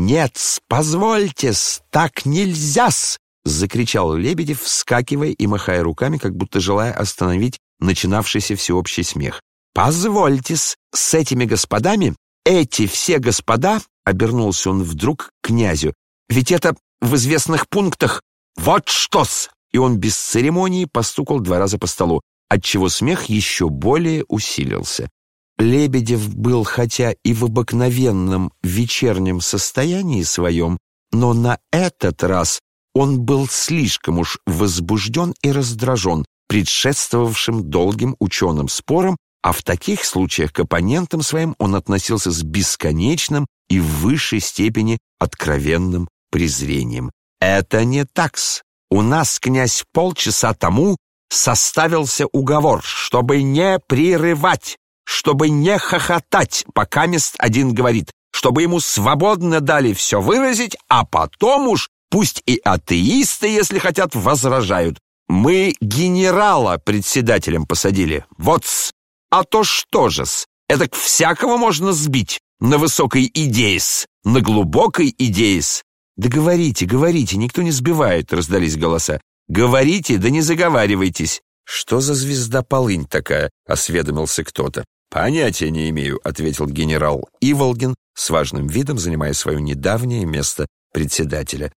«Нет, позвольте-с, так нельзя-с!» — закричал Лебедев, вскакивая и махая руками, как будто желая остановить начинавшийся всеобщий смех. «Позвольте-с, с этими господами, эти все господа, — обернулся он вдруг к князю, — ведь это в известных пунктах вот что-с!» И он без церемонии постукал два раза по столу, отчего смех еще более усилился. Лебедев был хотя и в обыкновенном вечернем состоянии своем, но на этот раз он был слишком уж возбужден и раздражен предшествовавшим долгим ученым спором, а в таких случаях к оппонентам своим он относился с бесконечным и в высшей степени откровенным презрением. «Это не такс. У нас, князь, полчаса тому составился уговор, чтобы не прерывать чтобы не хохотать, пока мест один говорит, чтобы ему свободно дали все выразить, а потом уж пусть и атеисты, если хотят, возражают. Мы генерала председателем посадили. Вот-с. А то что же-с? Это всякого можно сбить на высокой идее-с, на глубокой идее-с. Да говорите, говорите, никто не сбивает, раздались голоса. Говорите, да не заговаривайтесь. Что за звезда полынь такая, осведомился кто-то. «Понятия не имею», — ответил генерал Иволгин с важным видом, занимая свое недавнее место председателя.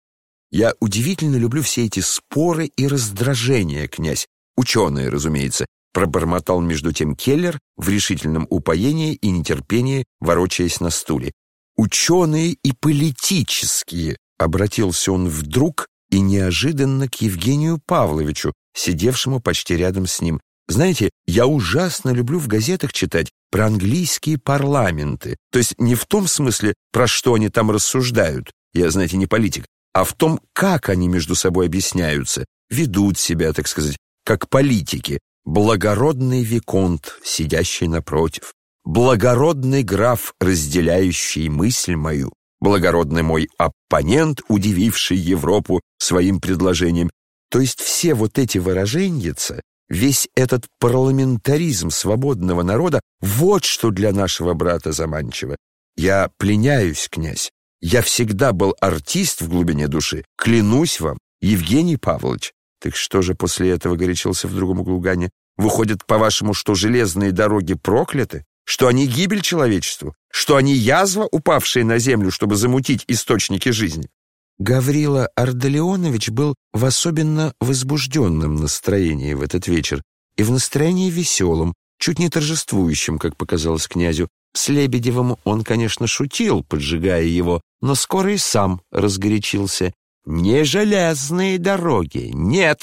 «Я удивительно люблю все эти споры и раздражения, князь. Ученые, разумеется», — пробормотал между тем Келлер в решительном упоении и нетерпении, ворочаясь на стуле. «Ученые и политические», — обратился он вдруг и неожиданно к Евгению Павловичу, сидевшему почти рядом с ним. Знаете, я ужасно люблю в газетах читать про английские парламенты. То есть не в том смысле, про что они там рассуждают, я, знаете, не политик, а в том, как они между собой объясняются, ведут себя, так сказать, как политики. Благородный виконт, сидящий напротив. Благородный граф, разделяющий мысль мою. Благородный мой оппонент, удививший Европу своим предложением. То есть все вот эти выраженьица Весь этот парламентаризм свободного народа — вот что для нашего брата заманчиво. Я пленяюсь, князь. Я всегда был артист в глубине души. Клянусь вам, Евгений Павлович. Так что же после этого горячился в другом углу Ганя? Выходит, по-вашему, что железные дороги прокляты? Что они гибель человечеству? Что они язва, упавшая на землю, чтобы замутить источники жизни? Гаврила Ардалионович был в особенно возбужденном настроении в этот вечер и в настроении веселом, чуть не торжествующем, как показалось князю. С Лебедевым он, конечно, шутил, поджигая его, но скоро и сам разгорячился. «Не железные дороги, нет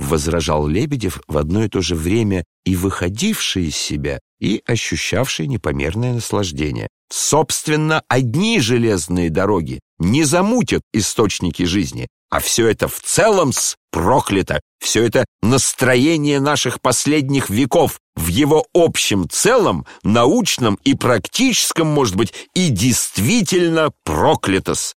возражал Лебедев в одно и то же время и выходивший из себя, и ощущавший непомерное наслаждение. Собственно, одни железные дороги не замутят источники жизни, а все это в целом с проклято, все это настроение наших последних веков в его общем целом, научном и практическом, может быть, и действительно проклятос.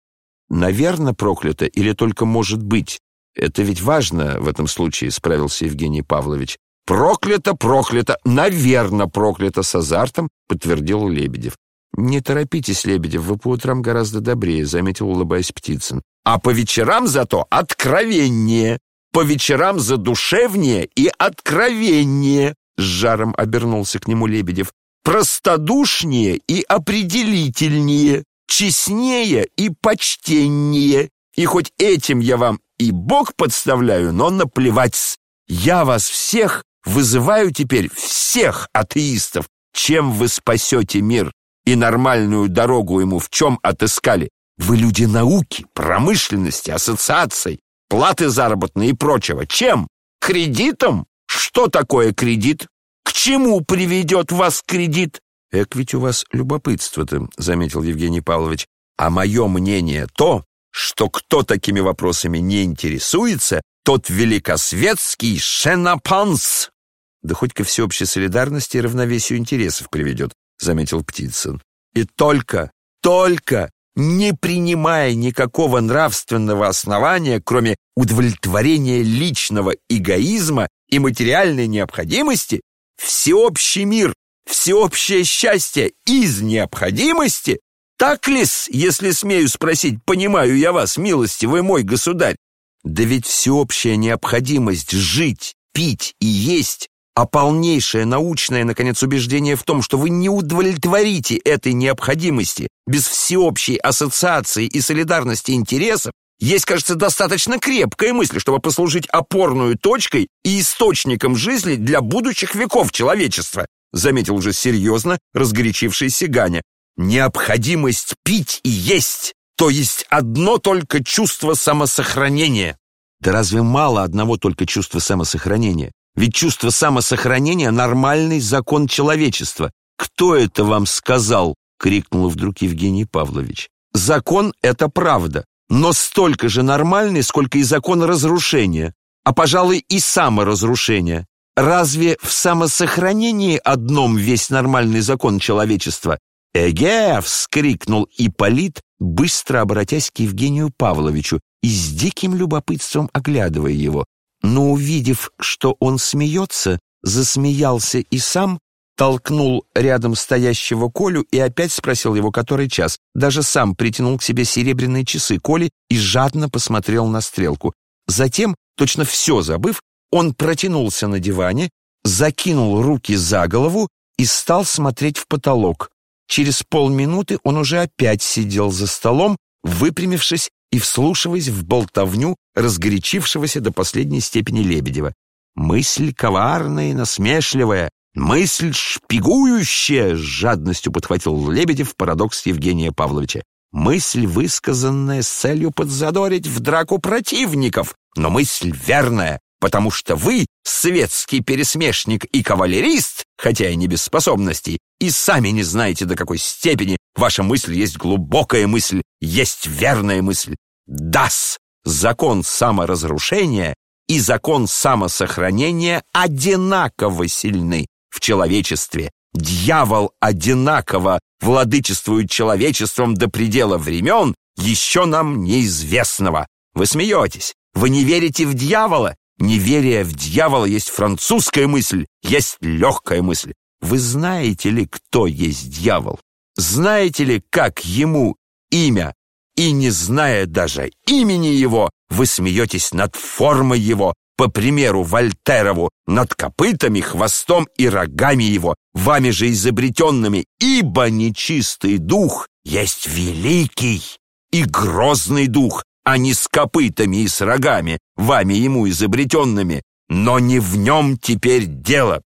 Наверное, проклято или только может быть, это ведь важно в этом случае, справился Евгений Павлович. Проклято, проклято, наверно, проклято с азартом, подтвердил Лебедев. Не торопитесь, Лебедев, вы по утрам гораздо добрее, заметил, улыбаясь Птицын. А по вечерам зато откровеннее. По вечерам задушевнее и откровеннее, с жаром обернулся к нему Лебедев. Простодушнее и определительнее, честнее и почтеннее. И хоть этим я вам и Бог подставляю, но наплевать. Я вас всех вызываю теперь, всех атеистов. Чем вы спасете мир и нормальную дорогу ему в чем отыскали? Вы люди науки, промышленности, ассоциаций, платы заработной и прочего. Чем? Кредитом? Что такое кредит? К чему приведет вас кредит? Эк, ведь у вас любопытство-то, заметил Евгений Павлович. А мое мнение то, что кто такими вопросами не интересуется, тот великосветский шенопанс. Да хоть ко всеобщей солидарности и равновесию интересов приведет, заметил Птицын. И только, только не принимая никакого нравственного основания, кроме удовлетворения личного эгоизма и материальной необходимости, всеобщий мир, всеобщее счастье из необходимости Так ли-с, если смею спросить, понимаю я вас, милостивый мой государь? Да ведь всеобщая необходимость жить, пить и есть, а полнейшее научное, наконец, убеждение в том, что вы не удовлетворите этой необходимости без всеобщей ассоциации и солидарности интересов, есть, кажется, достаточно крепкая мысль, чтобы послужить опорной точкой и источником жизни для будущих веков человечества, заметил уже серьезно разгорячившийся Ганя. Необходимость пить и есть, то есть одно только чувство самосохранения. Да разве мало одного только чувства самосохранения? Ведь чувство самосохранения — нормальный закон человечества. Кто это вам сказал? — крикнул вдруг Евгений Павлович. Закон — это правда но столько же нормальный, сколько и закон разрушения, а, пожалуй, и саморазрушения. Разве в самосохранении одном весь нормальный закон человечества? «Эге!» — вскрикнул Ипполит, быстро обратясь к Евгению Павловичу и с диким любопытством оглядывая его. Но, увидев, что он смеется, засмеялся и сам, толкнул рядом стоящего Колю и опять спросил его, который час. Даже сам притянул к себе серебряные часы Коли и жадно посмотрел на стрелку. Затем, точно все забыв, он протянулся на диване, закинул руки за голову и стал смотреть в потолок. Через полминуты он уже опять сидел за столом, выпрямившись и вслушиваясь в болтовню разгорячившегося до последней степени Лебедева. Мысль коварная и насмешливая, «Мысль шпигующая!» — с жадностью подхватил Лебедев парадокс Евгения Павловича. «Мысль, высказанная с целью подзадорить в драку противников, но мысль верная, потому что вы, светский пересмешник и кавалерист, хотя и не без способностей, и сами не знаете, до какой степени ваша мысль есть глубокая мысль, есть верная мысль. Дас! Закон саморазрушения и закон самосохранения одинаково сильны в человечестве. Дьявол одинаково владычествует человечеством до предела времен, еще нам неизвестного. Вы смеетесь? Вы не верите в дьявола? Неверие в дьявола есть французская мысль, есть легкая мысль. Вы знаете ли, кто есть дьявол? Знаете ли, как ему имя? И не зная даже имени его, вы смеетесь над формой его, по примеру Вольтерову, над копытами, хвостом и рогами его, вами же изобретенными, ибо нечистый дух есть великий и грозный дух, а не с копытами и с рогами, вами ему изобретенными, но не в нем теперь дело.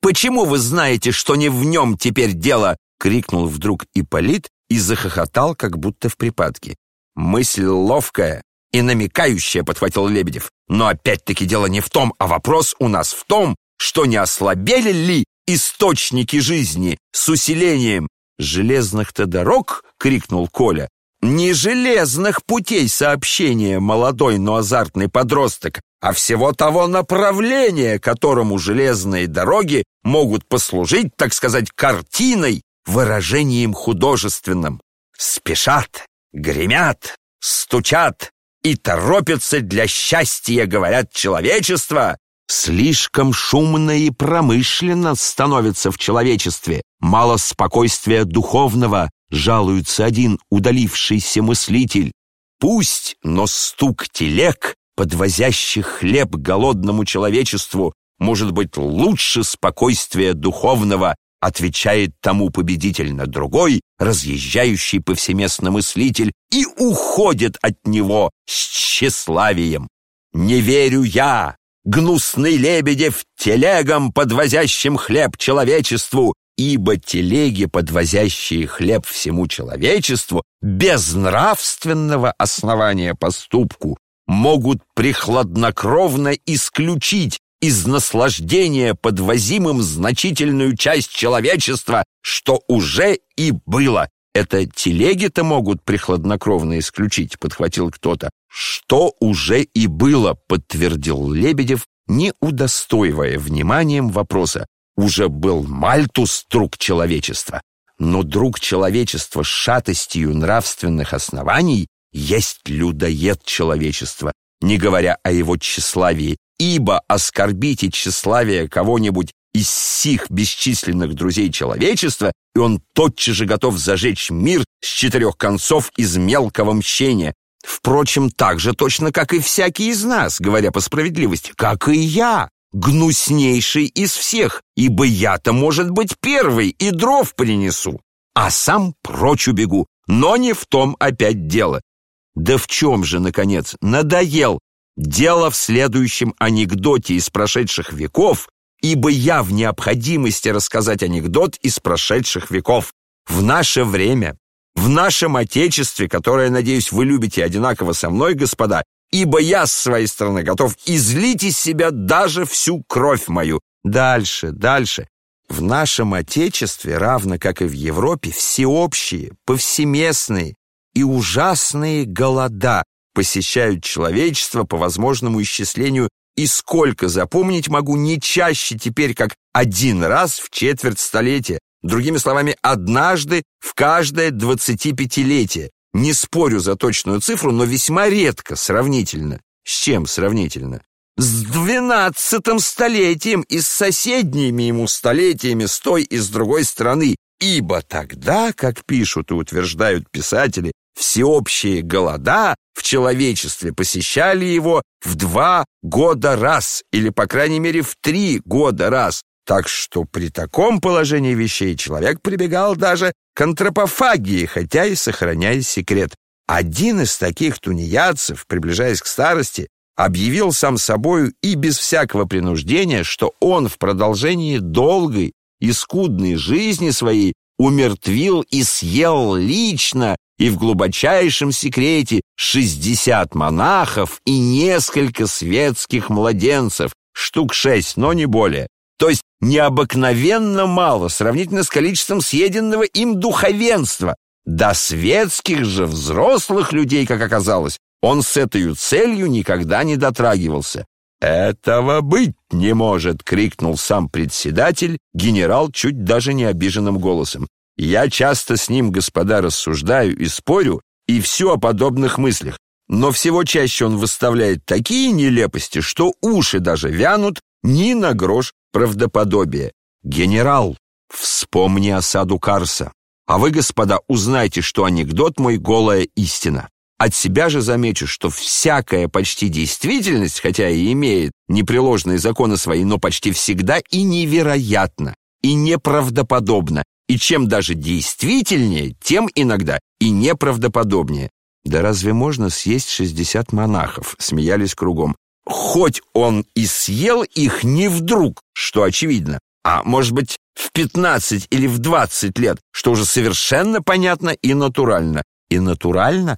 Почему вы знаете, что не в нем теперь дело? Крикнул вдруг Ипполит и захохотал, как будто в припадке. Мысль ловкая, и намекающее, подхватил Лебедев. Но опять-таки дело не в том, а вопрос у нас в том, что не ослабели ли источники жизни с усилением железных-то дорог, крикнул Коля. Не железных путей сообщения молодой, но азартный подросток, а всего того направления, которому железные дороги могут послужить, так сказать, картиной, выражением художественным. Спешат, гремят, стучат, и торопятся для счастья, говорят, человечество. Слишком шумно и промышленно становится в человечестве. Мало спокойствия духовного, жалуется один удалившийся мыслитель. Пусть, но стук телег, подвозящих хлеб голодному человечеству, может быть лучше спокойствия духовного, отвечает тому победительно другой, разъезжающий повсеместно мыслитель, и уходит от него с тщеславием. «Не верю я, гнусный Лебедев, телегам, подвозящим хлеб человечеству, ибо телеги, подвозящие хлеб всему человечеству, без нравственного основания поступку, могут прихладнокровно исключить из наслаждения подвозимым значительную часть человечества, что уже и было. Это телеги-то могут прихладнокровно исключить, подхватил кто-то. Что уже и было, подтвердил Лебедев, не удостоивая вниманием вопроса. Уже был Мальтус друг человечества, но друг человечества с шатостью нравственных оснований есть людоед человечества, не говоря о его тщеславии ибо оскорбите тщеславие кого-нибудь из сих бесчисленных друзей человечества, и он тотчас же готов зажечь мир с четырех концов из мелкого мщения. Впрочем, так же точно, как и всякий из нас, говоря по справедливости, как и я, гнуснейший из всех, ибо я-то, может быть, первый и дров принесу, а сам прочь убегу, но не в том опять дело. Да в чем же, наконец, надоел? Дело в следующем анекдоте из прошедших веков, ибо я в необходимости рассказать анекдот из прошедших веков. В наше время, в нашем Отечестве, которое, надеюсь, вы любите одинаково со мной, господа, ибо я с своей стороны готов излить из себя даже всю кровь мою. Дальше, дальше. В нашем Отечестве, равно как и в Европе, всеобщие, повсеместные, и ужасные голода посещают человечество по возможному исчислению и сколько запомнить могу не чаще теперь, как один раз в четверть столетия, другими словами, однажды в каждое двадцатипятилетие. Не спорю за точную цифру, но весьма редко сравнительно. С чем сравнительно? С двенадцатым столетием и с соседними ему столетиями с той и с другой стороны, ибо тогда, как пишут и утверждают писатели, всеобщие голода в человечестве посещали его в два года раз, или, по крайней мере, в три года раз. Так что при таком положении вещей человек прибегал даже к антропофагии, хотя и сохраняя секрет. Один из таких тунеядцев, приближаясь к старости, объявил сам собою и без всякого принуждения, что он в продолжении долгой и скудной жизни своей умертвил и съел лично и в глубочайшем секрете 60 монахов и несколько светских младенцев, штук шесть, но не более. То есть необыкновенно мало сравнительно с количеством съеденного им духовенства. До светских же взрослых людей, как оказалось, он с этой целью никогда не дотрагивался. «Этого быть не может!» — крикнул сам председатель, генерал чуть даже не обиженным голосом. Я часто с ним, господа, рассуждаю и спорю, и все о подобных мыслях. Но всего чаще он выставляет такие нелепости, что уши даже вянут ни на грош правдоподобия. Генерал, вспомни осаду Карса. А вы, господа, узнайте, что анекдот мой голая истина. От себя же замечу, что всякая почти действительность, хотя и имеет непреложные законы свои, но почти всегда и невероятно, и неправдоподобно, и чем даже действительнее, тем иногда и неправдоподобнее. Да разве можно съесть 60 монахов? Смеялись кругом. Хоть он и съел их не вдруг, что очевидно, а может быть в 15 или в 20 лет, что уже совершенно понятно и натурально. И натурально,